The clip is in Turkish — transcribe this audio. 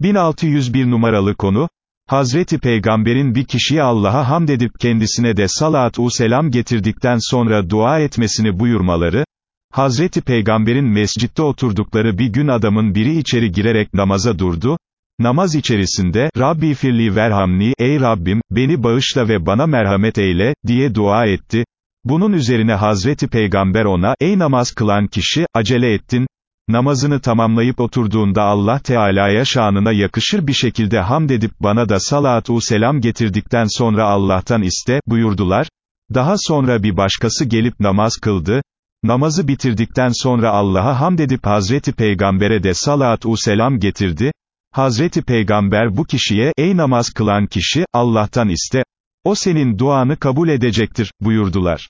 1601 numaralı konu, Hazreti Peygamber'in bir kişiye Allah'a hamd edip kendisine de salat-u selam getirdikten sonra dua etmesini buyurmaları, Hazreti Peygamber'in mescitte oturdukları bir gün adamın biri içeri girerek namaza durdu, namaz içerisinde, Rabbi firli verhamni, ey Rabbim, beni bağışla ve bana merhamet eyle, diye dua etti, bunun üzerine Hazreti Peygamber ona, ey namaz kılan kişi, acele ettin, namazını tamamlayıp oturduğunda Allah Teala'ya şanına yakışır bir şekilde hamd edip bana da salatu selam getirdikten sonra Allah'tan iste, buyurdular. Daha sonra bir başkası gelip namaz kıldı, namazı bitirdikten sonra Allah'a hamd edip Hazreti Peygamber'e de salatu selam getirdi, Hazreti Peygamber bu kişiye, ey namaz kılan kişi, Allah'tan iste, o senin duanı kabul edecektir, buyurdular.